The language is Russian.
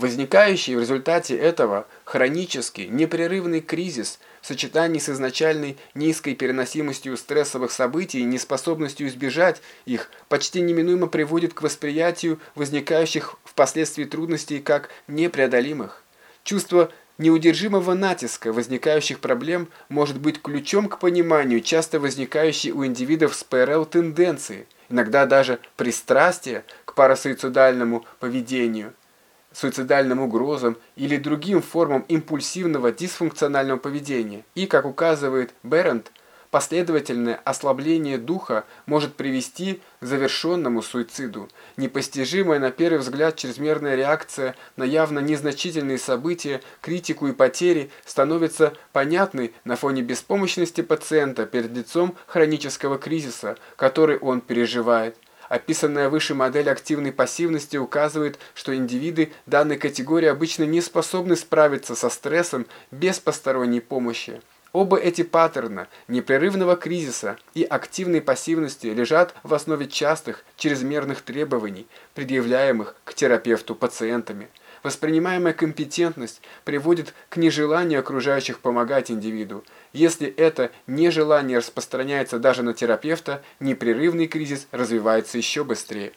Возникающий в результате этого хронический, непрерывный кризис в сочетании с изначальной низкой переносимостью стрессовых событий и неспособностью избежать их почти неминуемо приводит к восприятию возникающих впоследствии трудностей как непреодолимых. Чувство неудержимого натиска возникающих проблем может быть ключом к пониманию часто возникающей у индивидов с ПРЛ тенденции, иногда даже пристрастия к парасуицидальному поведению – суицидальным угрозам или другим формам импульсивного дисфункционального поведения. И, как указывает Берент, последовательное ослабление духа может привести к завершенному суициду. Непостижимая на первый взгляд чрезмерная реакция на явно незначительные события, критику и потери становится понятной на фоне беспомощности пациента перед лицом хронического кризиса, который он переживает. Описанная выше модель активной пассивности указывает, что индивиды данной категории обычно не способны справиться со стрессом без посторонней помощи. Оба эти паттерна непрерывного кризиса и активной пассивности лежат в основе частых чрезмерных требований, предъявляемых к терапевту пациентами. Воспринимаемая компетентность приводит к нежеланию окружающих помогать индивиду. Если это нежелание распространяется даже на терапевта, непрерывный кризис развивается еще быстрее.